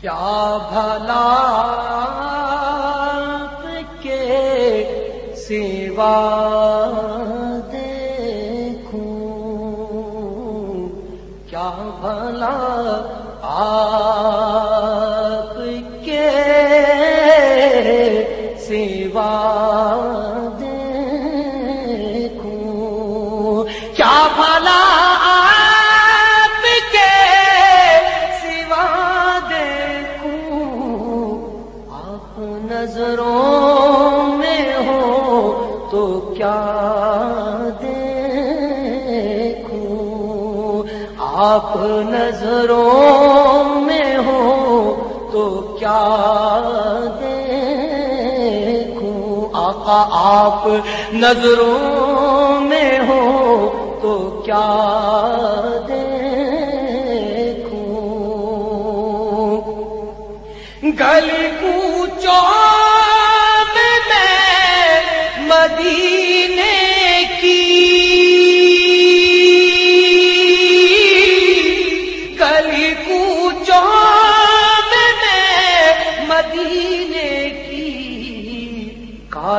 کیا بھلا کے سیوا دیکھوں؟ کیا بھلا آپ کے سیوا دیکھوں آپ نظروں میں ہو تو کیا دیکھوں؟ آقا آپ نظروں میں ہو تو کیا دیکھوں؟ گلی کوچوں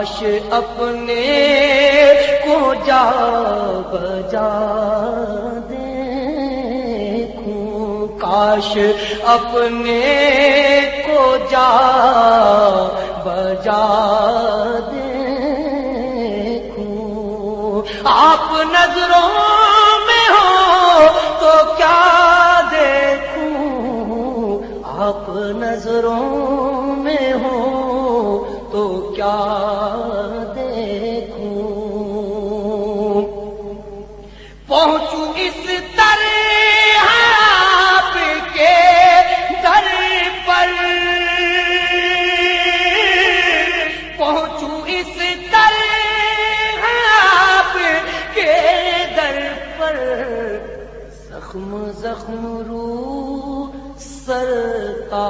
کاش اپنے کو جا بجا دیکھوں۔ کاش اپنے کو جا بجا دے آپ نظروں میں ہو تو کیا دیکھوں؟ آپ نظروں میں ہو پہنچوں اس طرح آپ کے در پر۔ پہنچوں اس طرح زخم زخم رو سرتا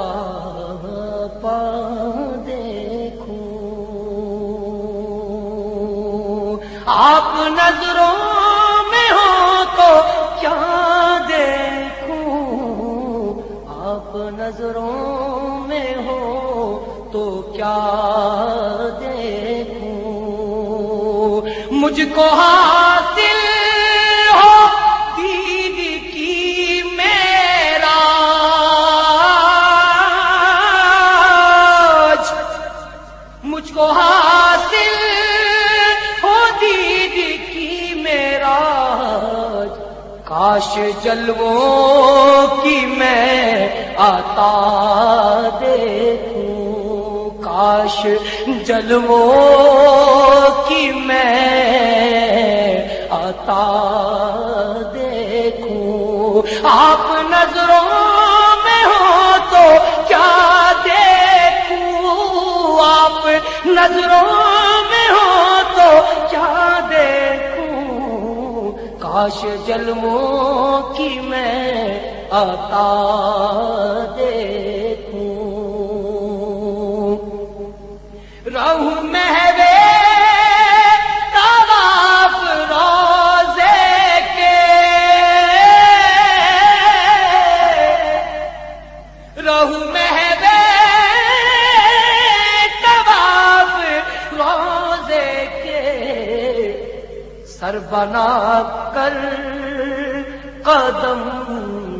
پا دیکھوں آپ نظروں نظروں میں ہو تو کیا دیکھوں؟ مجھ کو حاصل ہو دید کی میرا مجھ کو حاصل ہو دید کی میرا کاش جلووں میں آتا دیکھوں کاش جلووں کی میں آتا دیکھوں آپ نظروں میں ہو تو کیا دیکھوں آپ نظروں میں ہو تو کیا دیکھوں کاش جلموں کی میں آتا سر بنا کر قدم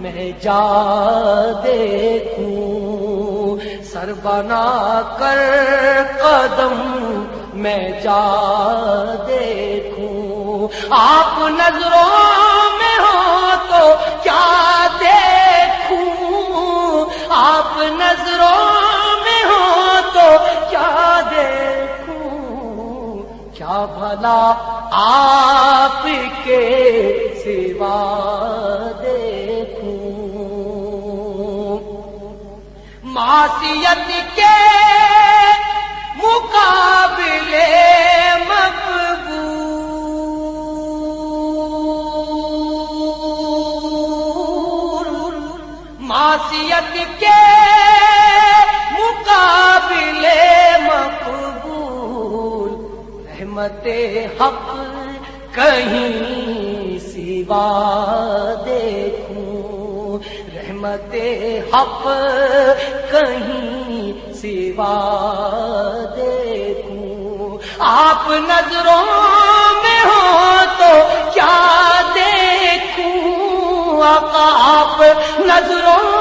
میں جا دیکھوں۔ سر بنا کر قدم میں جا دیکھوں۔ آپ نظروں آپ کے سوا دیکھوں۔ معصیت کے مقابلے مقبول۔ معصیت کے مقابلے مقبول۔ رحمت حق کہیں سوا دیکھوں۔ رحمت حق کہیں سوا دیکھوں۔ آپ نظروں میں ہو تو کیا دیکھوں؟ آپ نظروں